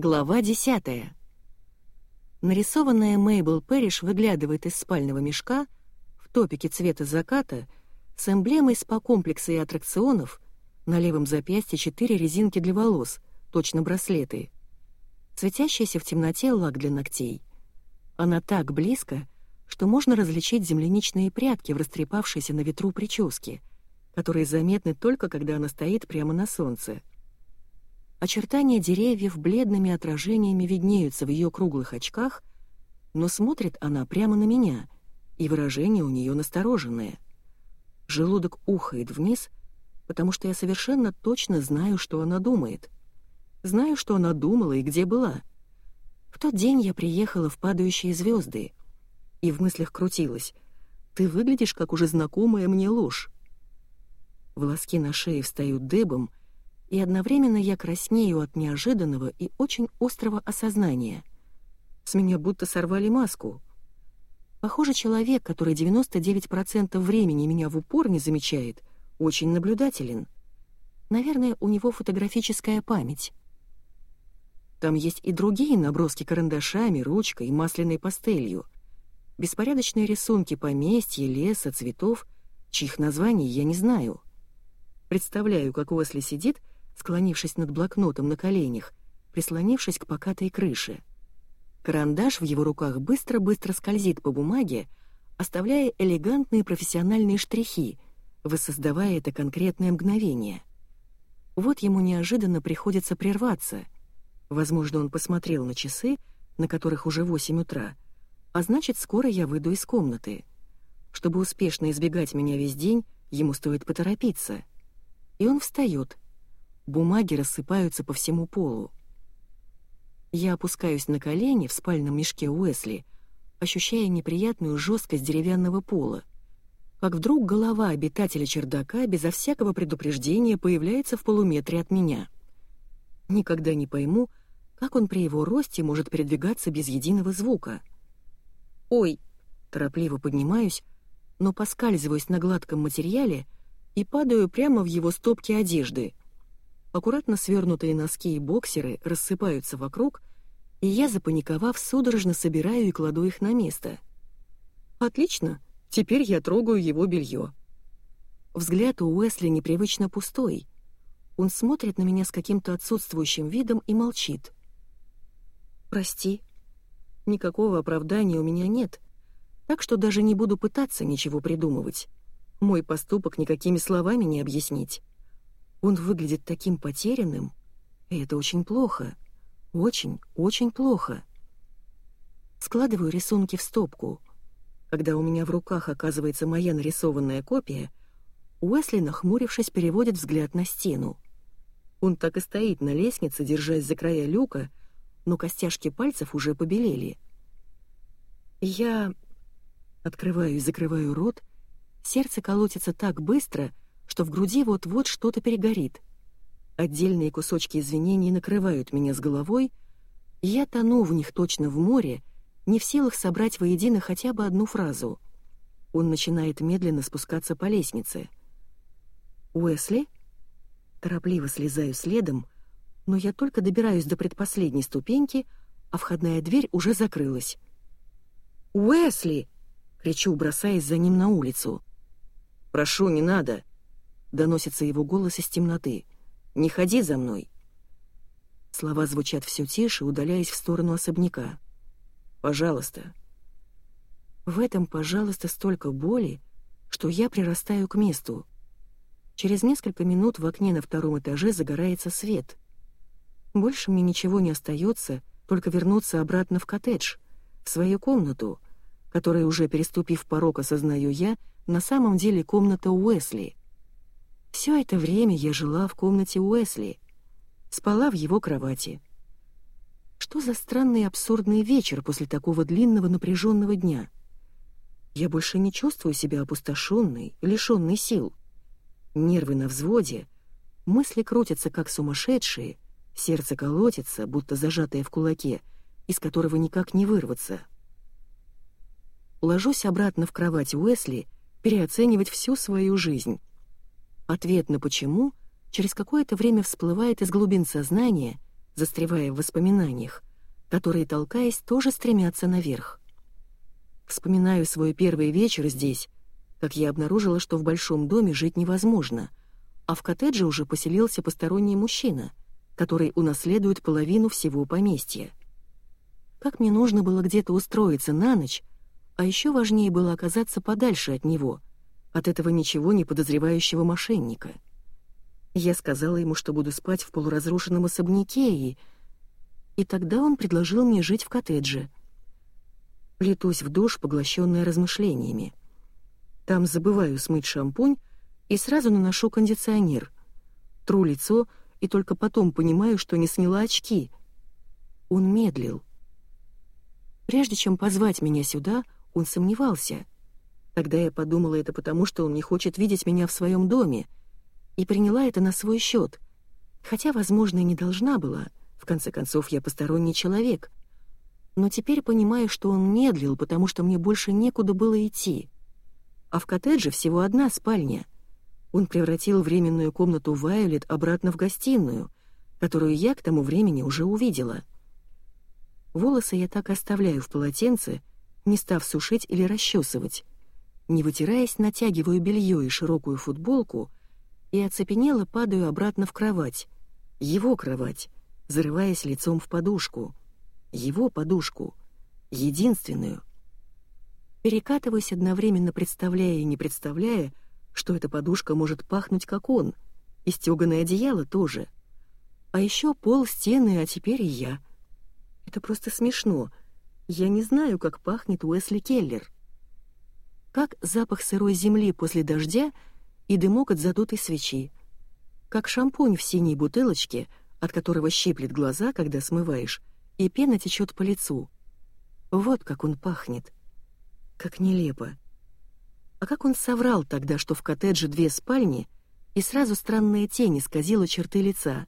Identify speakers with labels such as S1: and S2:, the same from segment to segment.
S1: Глава 10. Нарисованная Мейбл Пэриш выглядывает из спального мешка в топике цвета заката с эмблемой спа-комплекса и аттракционов, на левом запястье четыре резинки для волос, точно браслеты, светящийся в темноте лак для ногтей. Она так близко, что можно различить земляничные прядки в растрепавшейся на ветру прическе, которые заметны только когда она стоит прямо на солнце. Очертания деревьев бледными отражениями виднеются в ее круглых очках, но смотрит она прямо на меня, и выражение у нее настороженное. Желудок ухает вниз, потому что я совершенно точно знаю, что она думает. Знаю, что она думала и где была. В тот день я приехала в падающие звезды, и в мыслях крутилась. «Ты выглядишь, как уже знакомая мне ложь». Волоски на шее встают дыбом, и одновременно я краснею от неожиданного и очень острого осознания. С меня будто сорвали маску. Похоже, человек, который 99% времени меня в упор не замечает, очень наблюдателен. Наверное, у него фотографическая память. Там есть и другие наброски карандашами, ручкой, масляной пастелью. Беспорядочные рисунки поместья, леса, цветов, чьих названий я не знаю. Представляю, как Уэсли сидит склонившись над блокнотом на коленях, прислонившись к покатой крыше. Карандаш в его руках быстро-быстро скользит по бумаге, оставляя элегантные профессиональные штрихи, воссоздавая это конкретное мгновение. Вот ему неожиданно приходится прерваться. Возможно, он посмотрел на часы, на которых уже восемь утра, а значит, скоро я выйду из комнаты. Чтобы успешно избегать меня весь день, ему стоит поторопиться. И он встает, Бумаги рассыпаются по всему полу. Я опускаюсь на колени в спальном мешке Уэсли, ощущая неприятную жесткость деревянного пола. Как вдруг голова обитателя чердака безо всякого предупреждения появляется в полуметре от меня. Никогда не пойму, как он при его росте может передвигаться без единого звука. «Ой!» — торопливо поднимаюсь, но поскальзываюсь на гладком материале и падаю прямо в его стопки одежды — Аккуратно свернутые носки и боксеры рассыпаются вокруг, и я, запаниковав, судорожно собираю и кладу их на место. Отлично, теперь я трогаю его белье. Взгляд у Уэсли непривычно пустой. Он смотрит на меня с каким-то отсутствующим видом и молчит. «Прости. Никакого оправдания у меня нет, так что даже не буду пытаться ничего придумывать. Мой поступок никакими словами не объяснить». Он выглядит таким потерянным, и это очень плохо. Очень, очень плохо. Складываю рисунки в стопку. Когда у меня в руках оказывается моя нарисованная копия, Уэсли, нахмурившись, переводит взгляд на стену. Он так и стоит на лестнице, держась за края люка, но костяшки пальцев уже побелели. Я открываю и закрываю рот, сердце колотится так быстро, что в груди вот-вот что-то перегорит. Отдельные кусочки извинений накрывают меня с головой, и я тону в них точно в море, не в силах собрать воедино хотя бы одну фразу. Он начинает медленно спускаться по лестнице. «Уэсли?» Торопливо слезаю следом, но я только добираюсь до предпоследней ступеньки, а входная дверь уже закрылась. «Уэсли!» — кричу, бросаясь за ним на улицу. «Прошу, не надо!» — доносится его голос из темноты. «Не ходи за мной!» Слова звучат все тише, удаляясь в сторону особняка. «Пожалуйста». В этом, пожалуйста, столько боли, что я прирастаю к месту. Через несколько минут в окне на втором этаже загорается свет. Больше мне ничего не остается, только вернуться обратно в коттедж, в свою комнату, которая, уже переступив порог, осознаю я, на самом деле комната Уэсли. Все это время я жила в комнате Уэсли, спала в его кровати. Что за странный абсурдный вечер после такого длинного напряженного дня? Я больше не чувствую себя опустошенной, лишенной сил. Нервы на взводе, мысли крутятся как сумасшедшие, сердце колотится, будто зажатое в кулаке, из которого никак не вырваться. Ложусь обратно в кровать Уэсли, переоценивать всю свою жизнь. Ответ на «почему» через какое-то время всплывает из глубин сознания, застревая в воспоминаниях, которые, толкаясь, тоже стремятся наверх. Вспоминаю свой первый вечер здесь, как я обнаружила, что в большом доме жить невозможно, а в коттедже уже поселился посторонний мужчина, который унаследует половину всего поместья. Как мне нужно было где-то устроиться на ночь, а еще важнее было оказаться подальше от него, от этого ничего не подозревающего мошенника. Я сказала ему, что буду спать в полуразрушенном особняке, и... И тогда он предложил мне жить в коттедже. Плетусь в душ, поглощенная размышлениями. Там забываю смыть шампунь и сразу наношу кондиционер. Тру лицо и только потом понимаю, что не сняла очки. Он медлил. Прежде чем позвать меня сюда, он сомневался. Тогда я подумала это потому, что он не хочет видеть меня в своем доме, и приняла это на свой счет. Хотя, возможно, и не должна была. В конце концов, я посторонний человек. Но теперь понимаю, что он медлил, потому что мне больше некуда было идти. А в коттедже всего одна спальня. Он превратил временную комнату Вайолет обратно в гостиную, которую я к тому времени уже увидела — Волосы я так оставляю в полотенце, не став сушить или расчесывать. Не вытираясь, натягиваю белье и широкую футболку и оцепенело падаю обратно в кровать. Его кровать, зарываясь лицом в подушку. Его подушку. Единственную. Перекатываюсь одновременно, представляя и не представляя, что эта подушка может пахнуть, как он, и стёганое одеяло тоже. А еще пол, стены, а теперь и я — это просто смешно. Я не знаю, как пахнет Уэсли Келлер. Как запах сырой земли после дождя и дымок от задутой свечи. Как шампунь в синей бутылочке, от которого щиплет глаза, когда смываешь, и пена течет по лицу. Вот как он пахнет. Как нелепо. А как он соврал тогда, что в коттедже две спальни, и сразу странная тень исказила черты лица.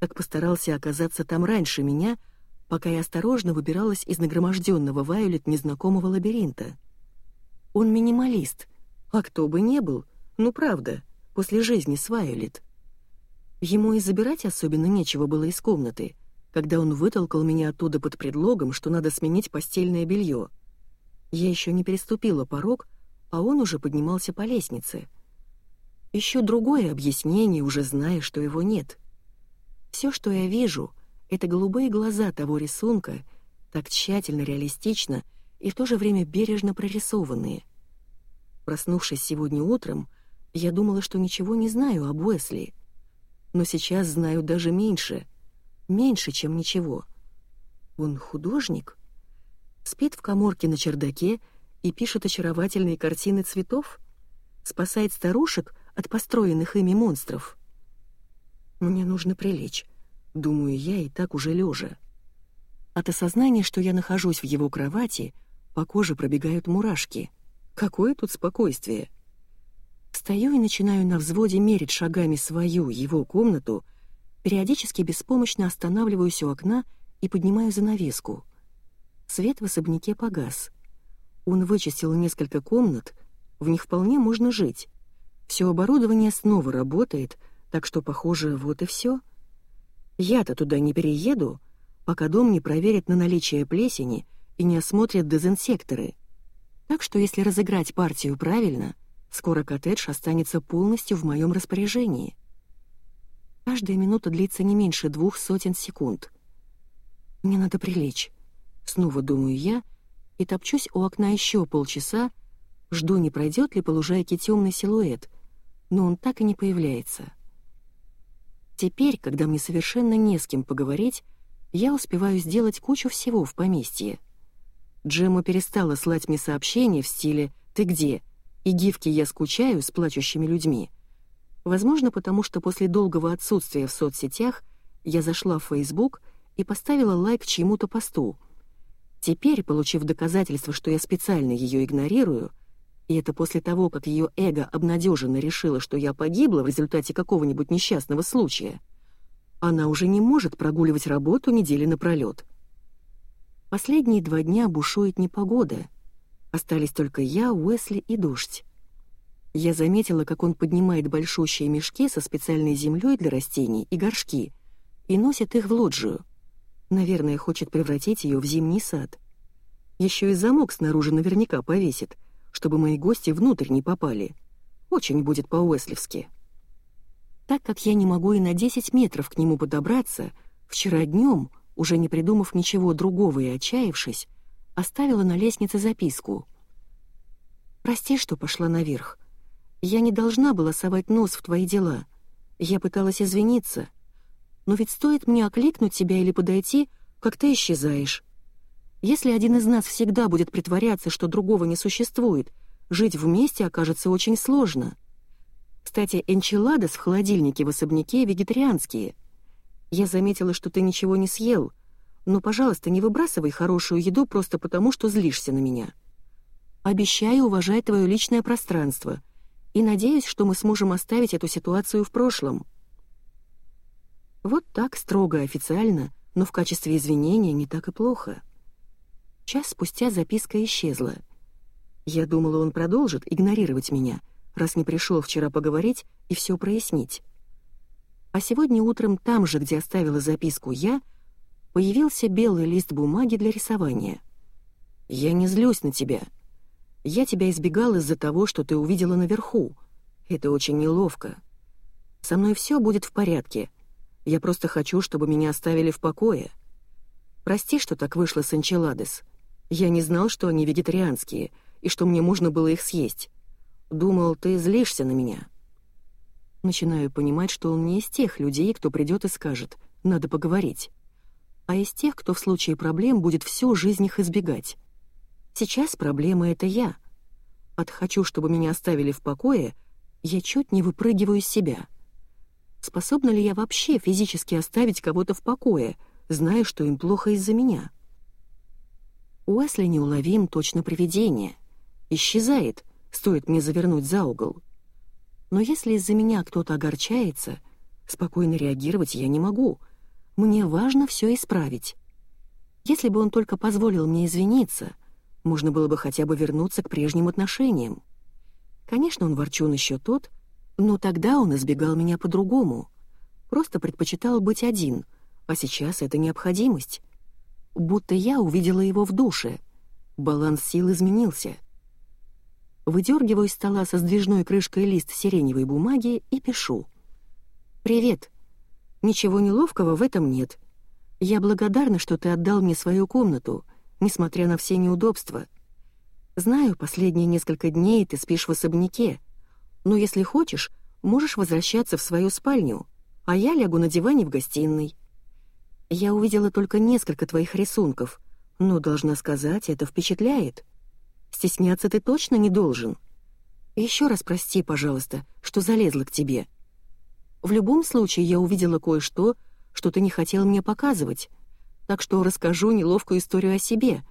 S1: Как постарался оказаться там раньше меня — пока я осторожно выбиралась из нагроможденного Вайолет незнакомого лабиринта. Он минималист, а кто бы не был, ну правда, после жизни с Вайолет. Ему и забирать особенно нечего было из комнаты, когда он вытолкал меня оттуда под предлогом, что надо сменить постельное белье. Я еще не переступила порог, а он уже поднимался по лестнице. Еще другое объяснение, уже зная, что его нет. Все, что я вижу — это голубые глаза того рисунка, так тщательно реалистично и в то же время бережно прорисованные. Проснувшись сегодня утром, я думала, что ничего не знаю об Уэсли. Но сейчас знаю даже меньше. Меньше, чем ничего. Он художник? Спит в коморке на чердаке и пишет очаровательные картины цветов? Спасает старушек от построенных ими монстров? Мне нужно прилечь думаю я и так уже лежа. От осознания, что я нахожусь в его кровати, по коже пробегают мурашки. Какое тут спокойствие? Встаю и начинаю на взводе мерить шагами свою, его комнату, периодически беспомощно останавливаюсь у окна и поднимаю занавеску. Свет в особняке погас. Он вычистил несколько комнат, в них вполне можно жить. Все оборудование снова работает, так что, похоже, вот и все. Я-то туда не перееду, пока дом не проверят на наличие плесени и не осмотрят дезинсекторы. Так что если разыграть партию правильно, скоро коттедж останется полностью в моем распоряжении. Каждая минута длится не меньше двух сотен секунд. Мне надо прилечь. Снова думаю я и топчусь у окна еще полчаса, жду, не пройдет ли по лужайке темный силуэт, но он так и не появляется. Теперь, когда мне совершенно не с кем поговорить, я успеваю сделать кучу всего в поместье. Джема перестала слать мне сообщения в стиле «Ты где?» и гифки «Я скучаю» с плачущими людьми. Возможно, потому что после долгого отсутствия в соцсетях я зашла в Facebook и поставила лайк чьему-то посту. Теперь, получив доказательство, что я специально ее игнорирую, и это после того, как ее эго обнадеженно решило, что я погибла в результате какого-нибудь несчастного случая. Она уже не может прогуливать работу недели напролет. Последние два дня бушует непогода. Остались только я, Уэсли и дождь. Я заметила, как он поднимает большущие мешки со специальной землей для растений и горшки и носит их в лоджию. Наверное, хочет превратить ее в зимний сад. Еще и замок снаружи наверняка повесит, чтобы мои гости внутрь не попали. Очень будет по-уэслевски. Так как я не могу и на 10 метров к нему подобраться, вчера днем, уже не придумав ничего другого и отчаявшись, оставила на лестнице записку. «Прости, что пошла наверх. Я не должна была совать нос в твои дела. Я пыталась извиниться. Но ведь стоит мне окликнуть тебя или подойти, как ты исчезаешь. Если один из нас всегда будет притворяться, что другого не существует, жить вместе окажется очень сложно. Кстати, энчиладос в холодильнике в особняке вегетарианские. Я заметила, что ты ничего не съел, но, пожалуйста, не выбрасывай хорошую еду просто потому, что злишься на меня. Обещаю уважать твое личное пространство и надеюсь, что мы сможем оставить эту ситуацию в прошлом. Вот так строго официально, но в качестве извинения не так и плохо. Час спустя записка исчезла. Я думала, он продолжит игнорировать меня, раз не пришел вчера поговорить и все прояснить. А сегодня утром там же, где оставила записку я, появился белый лист бумаги для рисования. «Я не злюсь на тебя. Я тебя избегал из-за того, что ты увидела наверху. Это очень неловко. Со мной все будет в порядке. Я просто хочу, чтобы меня оставили в покое. Прости, что так вышло с энчиладес. Я не знал, что они вегетарианские, и что мне можно было их съесть. Думал, ты злишься на меня. Начинаю понимать, что он не из тех людей, кто придет и скажет «надо поговорить», а из тех, кто в случае проблем будет всю жизнь их избегать. Сейчас проблема — это я. От «хочу, чтобы меня оставили в покое» я чуть не выпрыгиваю из себя. Способна ли я вообще физически оставить кого-то в покое, зная, что им плохо из-за меня? Уэсли неуловим точно привидение. Исчезает, стоит мне завернуть за угол. Но если из-за меня кто-то огорчается, спокойно реагировать я не могу. Мне важно все исправить. Если бы он только позволил мне извиниться, можно было бы хотя бы вернуться к прежним отношениям. Конечно, он ворчун еще тот, но тогда он избегал меня по-другому. Просто предпочитал быть один, а сейчас это необходимость будто я увидела его в душе. Баланс сил изменился. Выдергиваю из стола со сдвижной крышкой лист сиреневой бумаги и пишу. «Привет. Ничего неловкого в этом нет. Я благодарна, что ты отдал мне свою комнату, несмотря на все неудобства. Знаю, последние несколько дней ты спишь в особняке, но если хочешь, можешь возвращаться в свою спальню, а я лягу на диване в гостиной». Я увидела только несколько твоих рисунков, но, должна сказать, это впечатляет. Стесняться ты точно не должен. Еще раз прости, пожалуйста, что залезла к тебе. В любом случае я увидела кое-что, что ты не хотел мне показывать, так что расскажу неловкую историю о себе.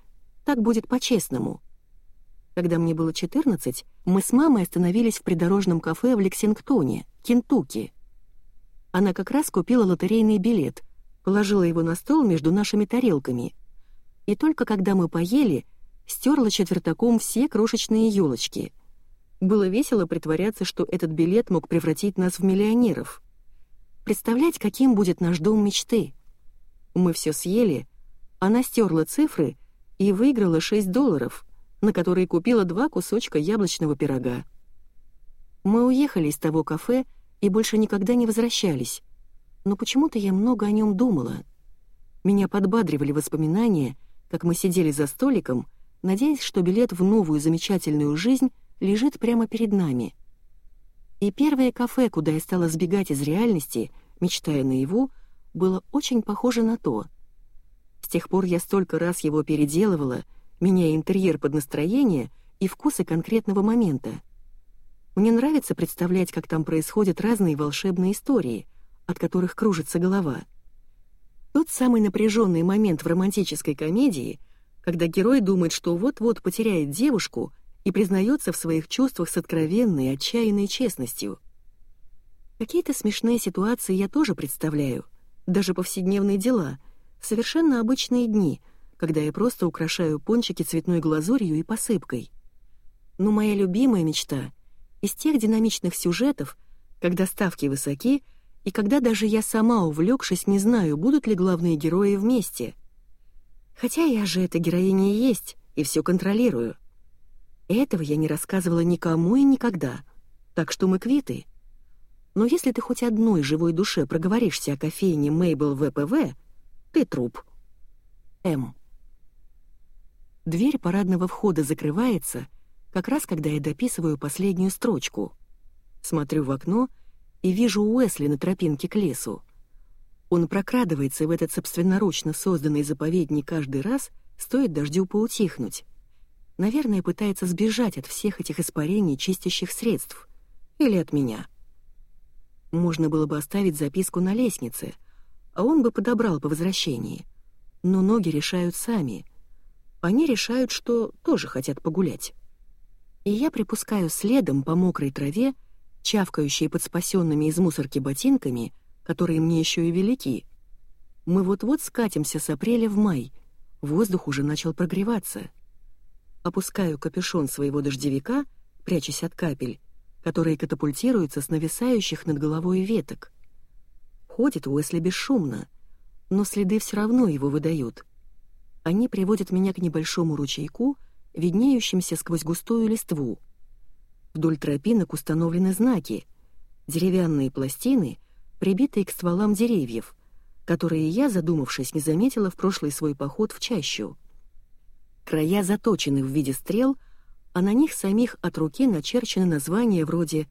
S1: Так будет по-честному. Когда мне было 14, мы с мамой остановились в придорожном кафе в Лексингтоне, Кентукки. Она как раз купила лотерейный билет — положила его на стол между нашими тарелками. И только когда мы поели, стерла четвертаком все крошечные елочки. Было весело притворяться, что этот билет мог превратить нас в миллионеров. Представлять, каким будет наш дом мечты. Мы все съели, она стерла цифры и выиграла 6 долларов, на которые купила два кусочка яблочного пирога. Мы уехали из того кафе и больше никогда не возвращались, но почему-то я много о нем думала. Меня подбадривали воспоминания, как мы сидели за столиком, надеясь, что билет в новую замечательную жизнь лежит прямо перед нами. И первое кафе, куда я стала сбегать из реальности, мечтая наяву, было очень похоже на то. С тех пор я столько раз его переделывала, меняя интерьер под настроение и вкусы конкретного момента. Мне нравится представлять, как там происходят разные волшебные истории — от которых кружится голова. Тот самый напряженный момент в романтической комедии, когда герой думает, что вот-вот потеряет девушку и признается в своих чувствах с откровенной, отчаянной честностью. Какие-то смешные ситуации я тоже представляю, даже повседневные дела, совершенно обычные дни, когда я просто украшаю пончики цветной глазурью и посыпкой. Но моя любимая мечта — из тех динамичных сюжетов, когда ставки высоки — И когда даже я сама, увлекшись, не знаю, будут ли главные герои вместе. Хотя я же эта героиня и есть, и все контролирую. Этого я не рассказывала никому и никогда, так что мы квиты. Но если ты хоть одной живой душе проговоришься о кофейне Мейбл ВПВ, ты труп. М. Дверь парадного входа закрывается, как раз когда я дописываю последнюю строчку. Смотрю в окно и вижу Уэсли на тропинке к лесу. Он прокрадывается в этот собственноручно созданный заповедник каждый раз, стоит дождю поутихнуть. Наверное, пытается сбежать от всех этих испарений чистящих средств. Или от меня. Можно было бы оставить записку на лестнице, а он бы подобрал по возвращении. Но ноги решают сами — они решают, что тоже хотят погулять. И я припускаю следом по мокрой траве, чавкающей под спасенными из мусорки ботинками, которые мне еще и велики. Мы вот-вот скатимся с апреля в май, воздух уже начал прогреваться. Опускаю капюшон своего дождевика, прячась от капель, которые катапультируются с нависающих над головой веток. Ходит Уэсли бесшумно, но следы все равно его выдают — они приводят меня к небольшому ручейку, виднеющимся сквозь густую листву. Вдоль тропинок установлены знаки, деревянные пластины, прибитые к стволам деревьев, которые я, задумавшись, не заметила в прошлый свой поход в чащу. Края заточены в виде стрел, а на них самих от руки начерчены названия вроде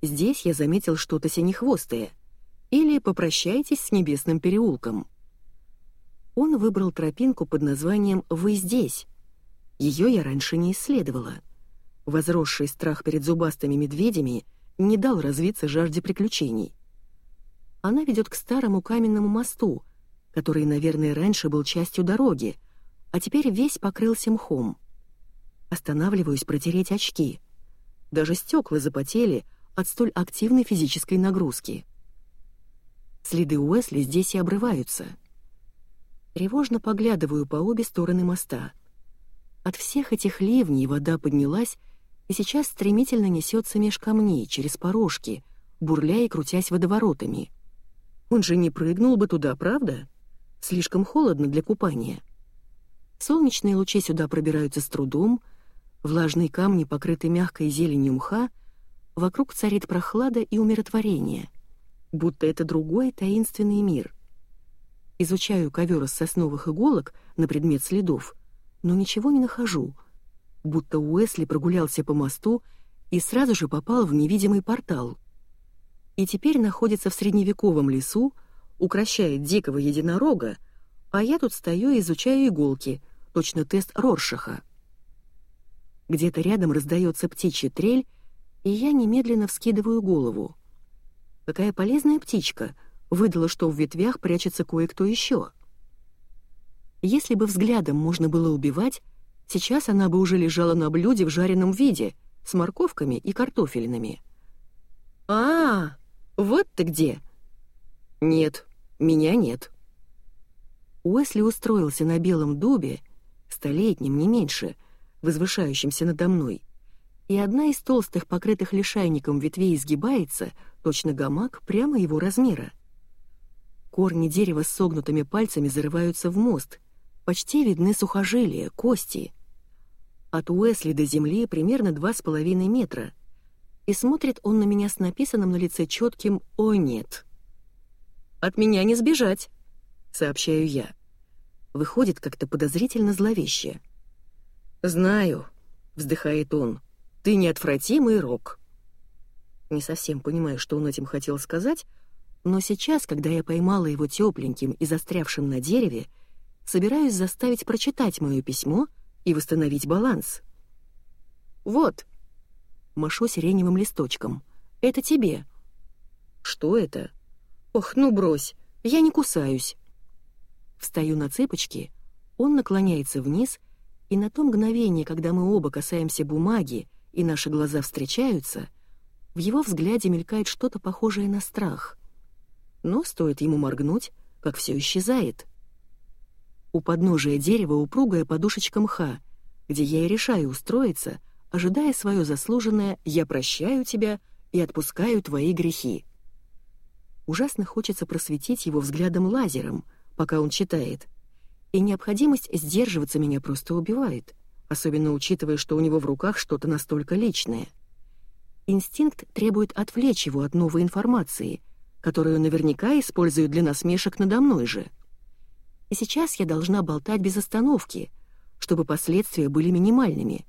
S1: «Здесь я заметил что-то синехвостое» или «Попрощайтесь с небесным переулком» он выбрал тропинку под названием «Вы здесь». Ее я раньше не исследовала. Возросший страх перед зубастыми медведями не дал развиться жажде приключений. Она ведет к старому каменному мосту, который, наверное, раньше был частью дороги, а теперь весь покрылся мхом. Останавливаюсь протереть очки. Даже стекла запотели от столь активной физической нагрузки. Следы Уэсли здесь и обрываются — Тревожно поглядываю по обе стороны моста. От всех этих ливней вода поднялась и сейчас стремительно несется меж камней, через порожки, бурляя и крутясь водоворотами. Он же не прыгнул бы туда, правда? Слишком холодно для купания. Солнечные лучи сюда пробираются с трудом, влажные камни покрыты мягкой зеленью мха, вокруг царит прохлада и умиротворение, будто это другой таинственный мир. Изучаю ковер из сосновых иголок на предмет следов, но ничего не нахожу, будто Уэсли прогулялся по мосту и сразу же попал в невидимый портал. И теперь находится в средневековом лесу, укращает дикого единорога, а я тут стою и изучаю иголки, точно тест Роршаха. Где-то рядом раздается птичья трель, и я немедленно вскидываю голову. Какая полезная птичка — выдала, что в ветвях прячется кое-кто еще. Если бы взглядом можно было убивать, сейчас она бы уже лежала на блюде в жареном виде, с морковками и картофельными. «А, -а вот ты где!» «Нет, меня нет». Уэсли устроился на белом дубе, столетнем, не меньше, возвышающемся надо мной, и одна из толстых, покрытых лишайником ветвей изгибается, точно гамак, прямо его размера. Корни дерева с согнутыми пальцами зарываются в мост. Почти видны сухожилия, кости. От Уэсли до земли примерно два с половиной метра. И смотрит он на меня с написанным на лице четким «О, нет». «От меня не сбежать», — сообщаю я. Выходит как-то подозрительно зловеще. «Знаю», — вздыхает он, — «ты неотвратимый рок». Не совсем понимаю, что он этим хотел сказать, но сейчас, когда я поймала его тепленьким и застрявшим на дереве, собираюсь заставить прочитать мое письмо и восстановить баланс. «Вот», — машу сиреневым листочком, — «это тебе». «Что это?» «Ох, ну брось, я не кусаюсь». Встаю на цыпочки, он наклоняется вниз, и на то мгновение, когда мы оба касаемся бумаги и наши глаза встречаются, в его взгляде мелькает что-то похожее на страх — но стоит ему моргнуть, как все исчезает. У подножия дерева упругая подушечка мха, где я и решаю устроиться, ожидая свое заслуженное «я прощаю тебя и отпускаю твои грехи». Ужасно хочется просветить его взглядом лазером, пока он читает. И необходимость сдерживаться меня просто убивает, особенно учитывая, что у него в руках что-то настолько личное. Инстинкт требует отвлечь его от новой информации, которую наверняка используют для насмешек надо мной же. И сейчас я должна болтать без остановки, чтобы последствия были минимальными,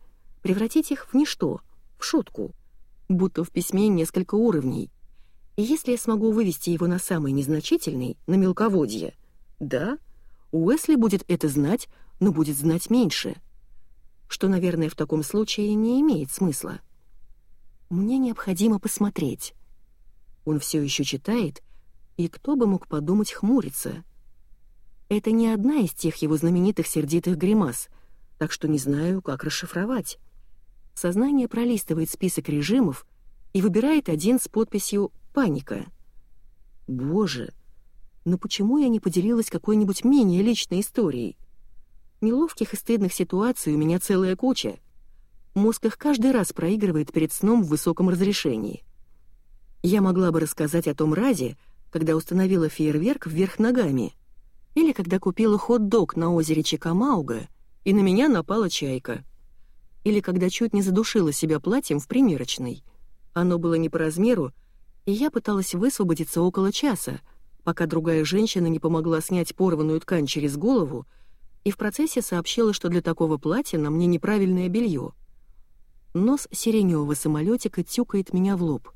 S1: превратить их в ничто, в шутку, будто в письме несколько уровней. И если я смогу вывести его на самый незначительный, на мелководье, да, Уэсли будет это знать, но будет знать меньше. Что, наверное, в таком случае не имеет смысла. Мне необходимо посмотреть. Он все еще читает, и кто бы мог подумать хмуриться. Это не одна из тех его знаменитых сердитых гримас, так что не знаю, как расшифровать. Сознание пролистывает список режимов и выбирает один с подписью «Паника». Боже, но почему я не поделилась какой-нибудь менее личной историей? Неловких и стыдных ситуаций у меня целая куча. Мозг их каждый раз проигрывает перед сном в высоком разрешении. Я могла бы рассказать о том разе, когда установила фейерверк вверх ногами, или когда купила хот-дог на озере Чикамауга, и на меня напала чайка, или когда чуть не задушила себя платьем в примерочной. Оно было не по размеру, и я пыталась высвободиться около часа, пока другая женщина не помогла снять порванную ткань через голову и в процессе сообщила, что для такого платья на мне неправильное белье. Нос сиреневого самолетика тюкает меня в лоб.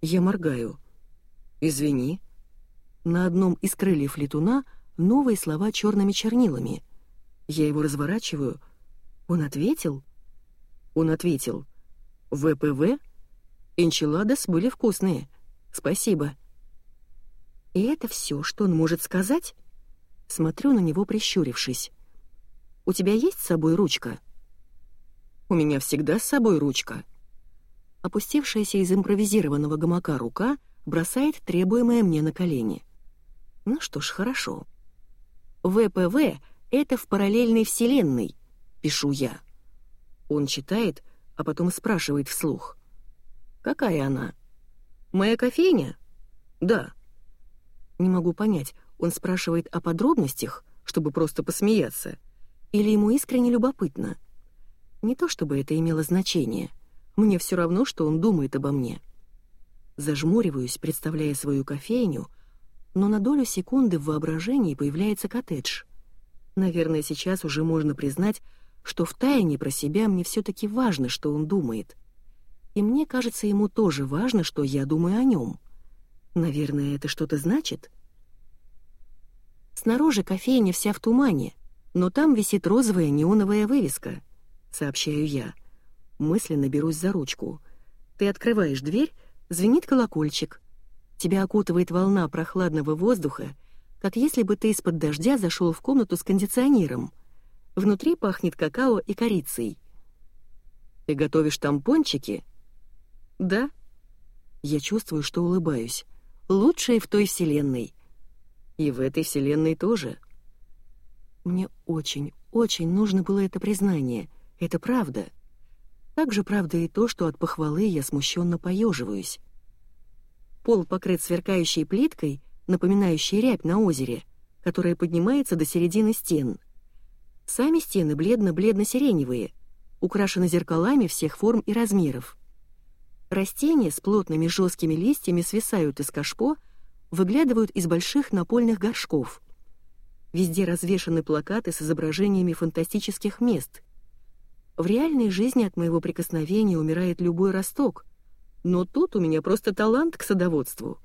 S1: Я моргаю. «Извини». На одном из крыльев летуна новые слова черными чернилами. Я его разворачиваю. Он ответил? Он ответил. «ВПВ? Энчиладос были вкусные. Спасибо». И это все, что он может сказать? Смотрю на него, прищурившись. «У тебя есть с собой ручка?» «У меня всегда с собой ручка». Опустившаяся из импровизированного гамака рука бросает требуемое мне на колени. Ну что ж, хорошо. «ВПВ — это в параллельной вселенной», — пишу я. Он читает, а потом спрашивает вслух. «Какая она?» «Моя кофейня?» «Да». Не могу понять, он спрашивает о подробностях, чтобы просто посмеяться, или ему искренне любопытно. Не то чтобы это имело значение. Мне все равно, что он думает обо мне. Зажмуриваюсь, представляя свою кофейню, но на долю секунды в воображении появляется коттедж. Наверное, сейчас уже можно признать, что в тайне про себя мне все-таки важно, что он думает. И мне кажется, ему тоже важно, что я думаю о нем. Наверное, это что-то значит? Снаружи кофейня вся в тумане, но там висит розовая неоновая вывеска, сообщаю я. Мысленно берусь за ручку. Ты открываешь дверь, звенит колокольчик. Тебя окутывает волна прохладного воздуха, как если бы ты из-под дождя зашел в комнату с кондиционером. Внутри пахнет какао и корицей. Ты готовишь там пончики? Да. Я чувствую, что улыбаюсь лучшие в той вселенной. И в этой вселенной тоже. Мне очень, очень нужно было это признание. Это правда. Так же правда и то, что от похвалы я смущенно поеживаюсь. Пол покрыт сверкающей плиткой, напоминающей рябь на озере, которая поднимается до середины стен. Сами стены бледно-бледно-сиреневые, украшены зеркалами всех форм и размеров. Растения с плотными жесткими листьями свисают из кашпо, выглядывают из больших напольных горшков. Везде развешаны плакаты с изображениями фантастических мест. В реальной жизни от моего прикосновения умирает любой росток, но тут у меня просто талант к садоводству.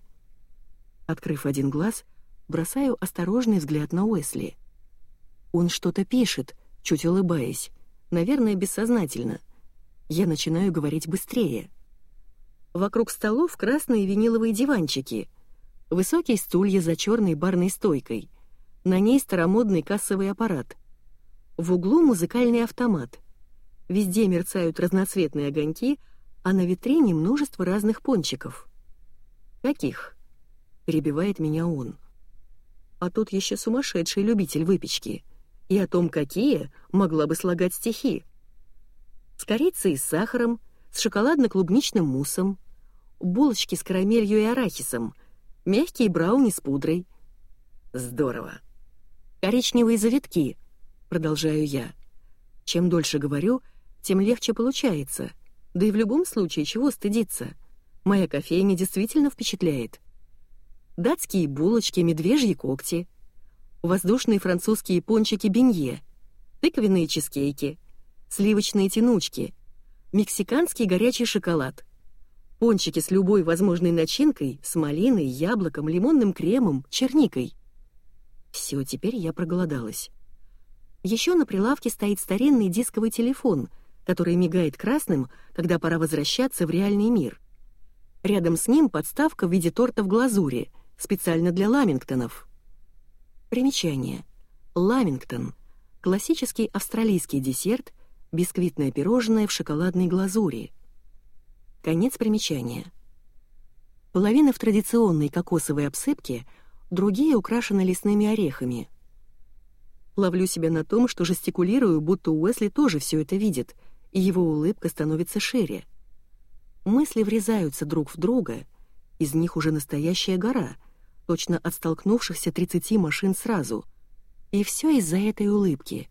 S1: Открыв один глаз, бросаю осторожный взгляд на Уэсли. Он что-то пишет, чуть улыбаясь, наверное, бессознательно. Я начинаю говорить быстрее — Вокруг столов красные виниловые диванчики, высокие стулья за черной барной стойкой, на ней старомодный кассовый аппарат. В углу музыкальный автомат. Везде мерцают разноцветные огоньки, а на витрине множество разных пончиков. «Каких?» — перебивает меня он. А тут еще сумасшедший любитель выпечки. И о том, какие, могла бы слагать стихи. С корицей и сахаром, с шоколадно-клубничным муссом, булочки с карамелью и арахисом, Мягкие брауни с пудрой. Здорово. Коричневые завитки, продолжаю я. Чем дольше говорю, тем легче получается. Да и в любом случае, чего стыдиться? Моя кофейня действительно впечатляет. Датские булочки, медвежьи когти, воздушные французские пончики бенье, тыквенные чизкейки, сливочные тянучки, мексиканский горячий шоколад, пончики с любой возможной начинкой, с малиной, яблоком, лимонным кремом, черникой. Все, теперь я проголодалась. Еще на прилавке стоит старинный дисковый телефон, который мигает красным, когда пора возвращаться в реальный мир. Рядом с ним подставка в виде торта в глазури, специально для ламингтонов. Примечание. Ламингтон — классический австралийский десерт, бисквитное пирожное в шоколадной глазури. Конец примечания. Половина в традиционной кокосовой обсыпке, другие украшены лесными орехами — Ловлю себя на том, что жестикулирую, будто Уэсли тоже все это видит, и его улыбка становится шире. Мысли врезаются друг в друга, из них уже настоящая гора, точно от столкнувшихся 30 машин сразу. И все из-за этой улыбки.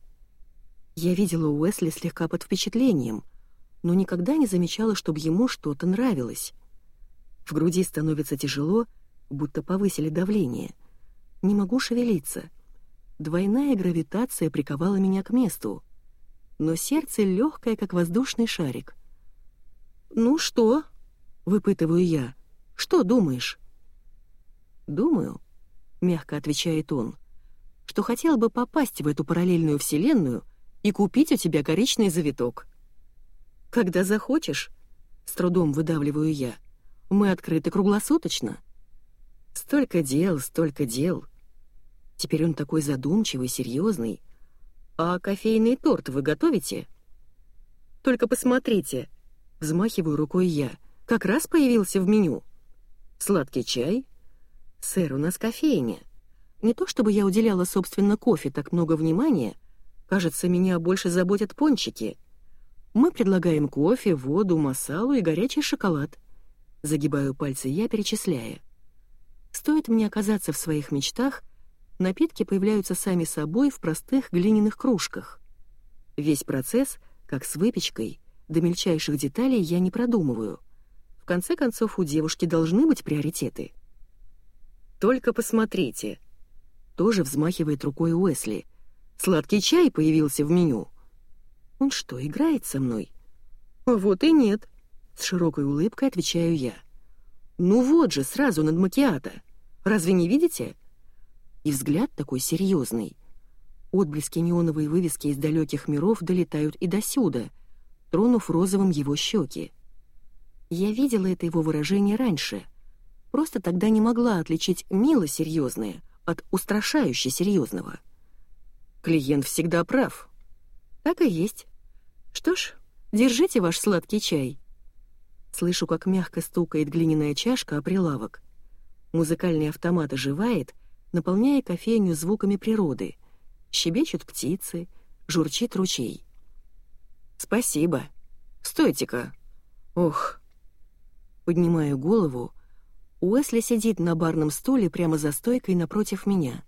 S1: Я видела Уэсли слегка под впечатлением, но никогда не замечала, чтобы ему что-то нравилось. В груди становится тяжело, будто повысили давление. Не могу шевелиться — Двойная гравитация приковала меня к месту, но сердце легкое, как воздушный шарик. «Ну что?» — выпытываю я. «Что думаешь?» «Думаю», — мягко отвечает он, «что хотел бы попасть в эту параллельную вселенную и купить у тебя коричный завиток». «Когда захочешь», — с трудом выдавливаю я, «мы открыты круглосуточно». «Столько дел, столько дел», — Теперь он такой задумчивый, серьезный. «А кофейный торт вы готовите?» «Только посмотрите!» — взмахиваю рукой я. «Как раз появился в меню. Сладкий чай?» «Сэр, у нас кофейня. Не то чтобы я уделяла, собственно, кофе так много внимания. Кажется, меня больше заботят пончики. Мы предлагаем кофе, воду, масалу и горячий шоколад». Загибаю пальцы я, перечисляя. Стоит мне оказаться в своих мечтах — напитки появляются сами собой в простых глиняных кружках. Весь процесс, как с выпечкой, до мельчайших деталей я не продумываю. В конце концов, у девушки должны быть приоритеты. «Только посмотрите!» Тоже взмахивает рукой Уэсли. «Сладкий чай появился в меню». «Он что, играет со мной?» «Вот и нет», — с широкой улыбкой отвечаю я. «Ну вот же, сразу над макиато. Разве не видите?» и взгляд такой серьезный. Отблески неоновой вывески из далеких миров долетают и досюда, тронув розовым его щеки. Я видела это его выражение раньше, просто тогда не могла отличить мило серьезное от устрашающе серьезного. Клиент всегда прав. Так и есть. Что ж, держите ваш сладкий чай. Слышу, как мягко стукает глиняная чашка о прилавок. Музыкальный автомат оживает — наполняя кофейню звуками природы. Щебечут птицы, журчит ручей. «Спасибо. Стойте-ка. Ох». Поднимаю голову. Уэсли сидит на барном стуле прямо за стойкой напротив меня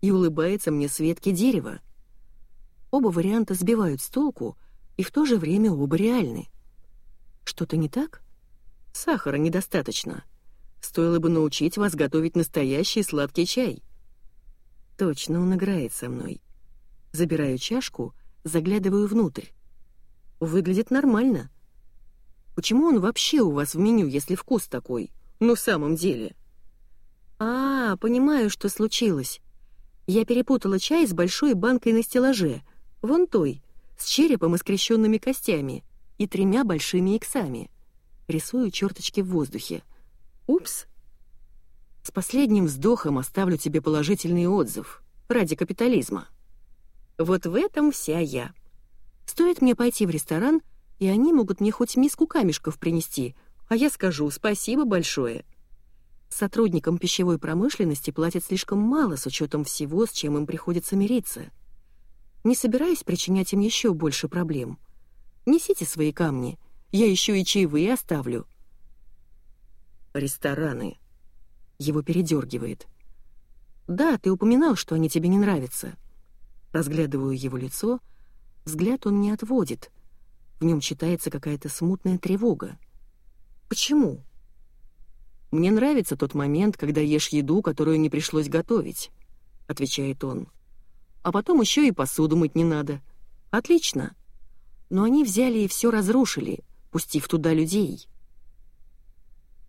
S1: и улыбается мне с ветки дерева. Оба варианта сбивают с толку, и в то же время оба реальны. Что-то не так? Сахара недостаточно. Стоило бы научить вас готовить настоящий сладкий чай. Точно он играет со мной. Забираю чашку, заглядываю внутрь. Выглядит нормально. Почему он вообще у вас в меню, если вкус такой? Ну, в самом деле. А, понимаю, что случилось. Я перепутала чай с большой банкой на стеллаже, вон той, с черепом и скрещенными костями и тремя большими иксами. Рисую черточки в воздухе. Упс. С последним вздохом оставлю тебе положительный отзыв. Ради капитализма. Вот в этом вся я. Стоит мне пойти в ресторан, и они могут мне хоть миску камешков принести, а я скажу спасибо большое. Сотрудникам пищевой промышленности платят слишком мало с учетом всего, с чем им приходится мириться. Не собираюсь причинять им еще больше проблем. Несите свои камни, я еще и чаевые оставлю. Рестораны. Его передергивает. «Да, ты упоминал, что они тебе не нравятся». Разглядываю его лицо, взгляд он не отводит. В нем читается какая-то смутная тревога. «Почему?» «Мне нравится тот момент, когда ешь еду, которую не пришлось готовить», — отвечает он. «А потом еще и посуду мыть не надо. Отлично. Но они взяли и все разрушили, пустив туда людей».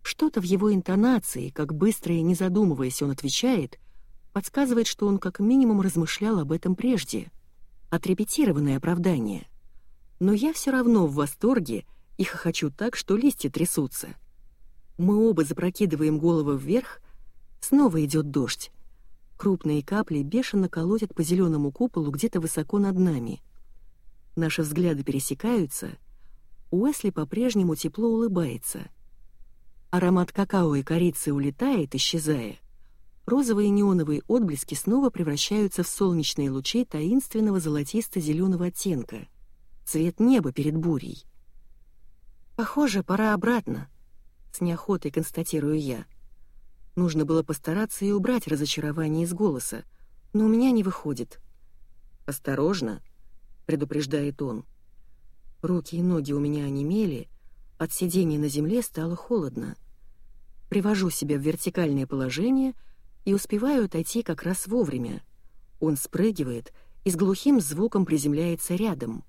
S1: Что-то в его интонации, как быстро и не задумываясь он отвечает, подсказывает, что он как минимум размышлял об этом прежде. Отрепетированное оправдание. Но я все равно в восторге и хохочу так, что листья трясутся. Мы оба запрокидываем головы вверх, снова идет дождь. Крупные капли бешено колотят по зеленому куполу где-то высоко над нами. Наши взгляды пересекаются. Уэсли по-прежнему тепло улыбается. Аромат какао и корицы улетает, исчезая. Розовые неоновые отблески снова превращаются в солнечные лучи таинственного золотисто-зеленого оттенка. Цвет неба перед бурей. «Похоже, пора обратно», — с неохотой констатирую я. Нужно было постараться и убрать разочарование из голоса, но у меня не выходит. «Осторожно», — предупреждает он. Руки и ноги у меня онемели, от сидения на земле стало холодно. Привожу себя в вертикальное положение и успеваю отойти как раз вовремя. Он спрыгивает и с глухим звуком приземляется рядом.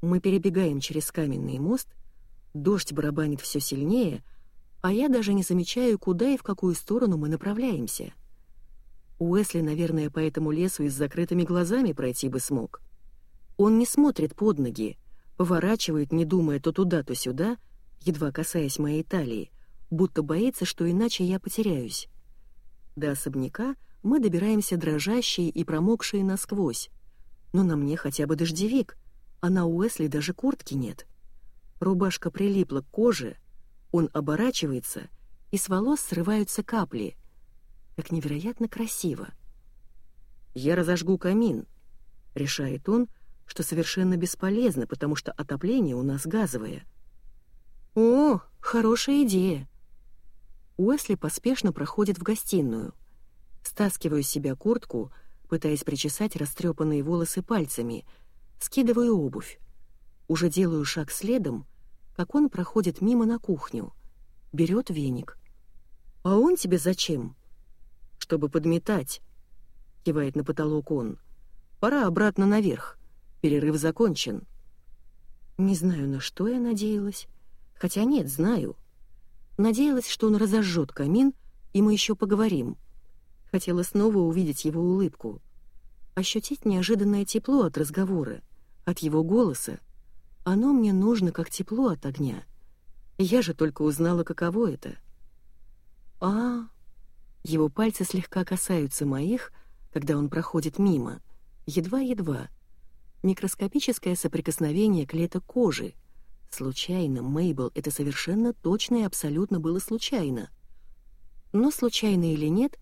S1: Мы перебегаем через каменный мост, дождь барабанит все сильнее, а я даже не замечаю, куда и в какую сторону мы направляемся. Уэсли, наверное, по этому лесу и с закрытыми глазами пройти бы смог. Он не смотрит под ноги, поворачивает, не думая то туда, то сюда, едва касаясь моей талии, будто боится, что иначе я потеряюсь. До особняка мы добираемся дрожащие и промокшие насквозь. Но на мне хотя бы дождевик, а на Уэсли даже куртки нет. Рубашка прилипла к коже, он оборачивается, и с волос срываются капли. Как невероятно красиво. «Я разожгу камин», — решает он, — что совершенно бесполезно, потому что отопление у нас газовое. «О, хорошая идея!» Уэсли поспешно проходит в гостиную. Стаскиваю с себя куртку, пытаясь причесать растрепанные волосы пальцами, скидываю обувь. Уже делаю шаг следом, как он проходит мимо на кухню. Берет веник. «А он тебе зачем?» «Чтобы подметать», — кивает на потолок он. «Пора обратно наверх. Перерыв закончен. Не знаю, на что я надеялась. Хотя нет, знаю. Надеялась, что он разожжет камин, и мы еще поговорим. Хотела снова увидеть его улыбку. Ощутить неожиданное тепло от разговора, от его голоса. Оно мне нужно, как тепло от огня. Я же только узнала, каково это. А, его пальцы слегка касаются моих, когда он проходит мимо. Едва-едва микроскопическое соприкосновение клеток кожи. Случайно, Мейбл, это совершенно точно и абсолютно было случайно. Но случайно или нет,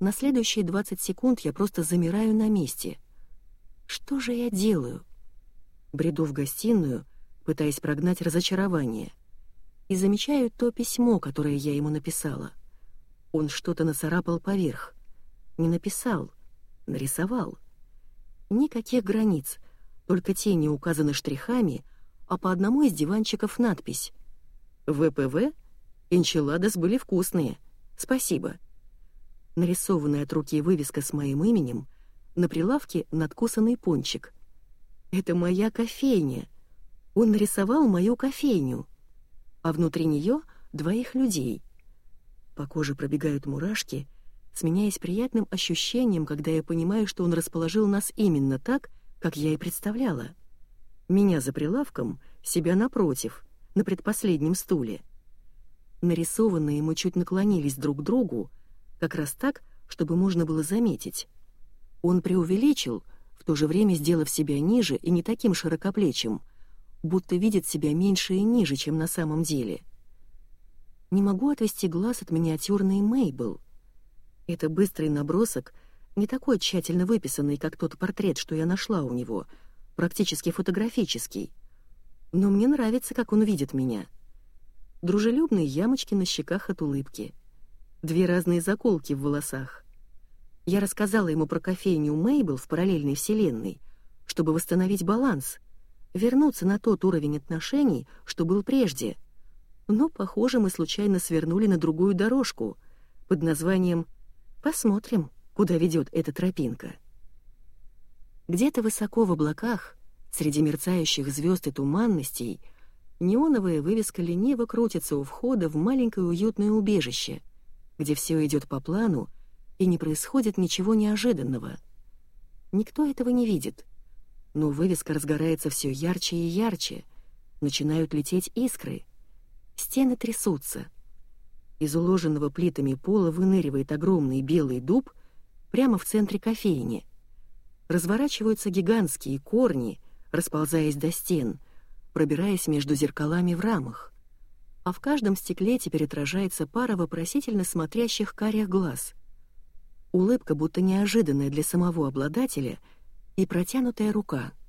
S1: на следующие 20 секунд я просто замираю на месте. Что же я делаю? Бреду в гостиную, пытаясь прогнать разочарование. И замечаю то письмо, которое я ему написала. Он что-то нацарапал поверх. Не написал, нарисовал. Никаких границ — только тени указаны штрихами, а по одному из диванчиков надпись «ВПВ? Энчиладос были вкусные. Спасибо». Нарисованная от руки вывеска с моим именем, на прилавке надкусанный пончик. «Это моя кофейня. Он нарисовал мою кофейню, а внутри нее двоих людей». По коже пробегают мурашки, сменяясь приятным ощущением, когда я понимаю, что он расположил нас именно так, как я и представляла. Меня за прилавком, себя напротив, на предпоследнем стуле. Нарисованные мы чуть наклонились друг к другу, как раз так, чтобы можно было заметить. Он преувеличил, в то же время сделав себя ниже и не таким широкоплечим, будто видит себя меньше и ниже, чем на самом деле. Не могу отвести глаз от миниатюрной Мейбл. Это быстрый набросок — не такой тщательно выписанный, как тот портрет, что я нашла у него, практически фотографический. Но мне нравится, как он видит меня. Дружелюбные ямочки на щеках от улыбки. две разные заколки в волосах. Я рассказала ему про кофейню Мейбл в параллельной вселенной, чтобы восстановить баланс, вернуться на тот уровень отношений, что был прежде. Но, похоже, мы случайно свернули на другую дорожку под названием «Посмотрим, куда ведет эта тропинка». Где-то высоко в облаках, среди мерцающих звезд и туманностей, неоновая вывеска лениво крутится у входа в маленькое уютное убежище, где все идет по плану и не происходит ничего неожиданного. Никто этого не видит, но вывеска разгорается все ярче и ярче, начинают лететь искры, стены трясутся. Из уложенного плитами пола выныривает огромный белый дуб прямо в центре кофейни. Разворачиваются гигантские корни, расползаясь до стен, пробираясь между зеркалами в рамах. А в каждом стекле теперь отражается пара вопросительно смотрящих карих глаз. Улыбка, будто неожиданная для самого обладателя, и протянутая рука —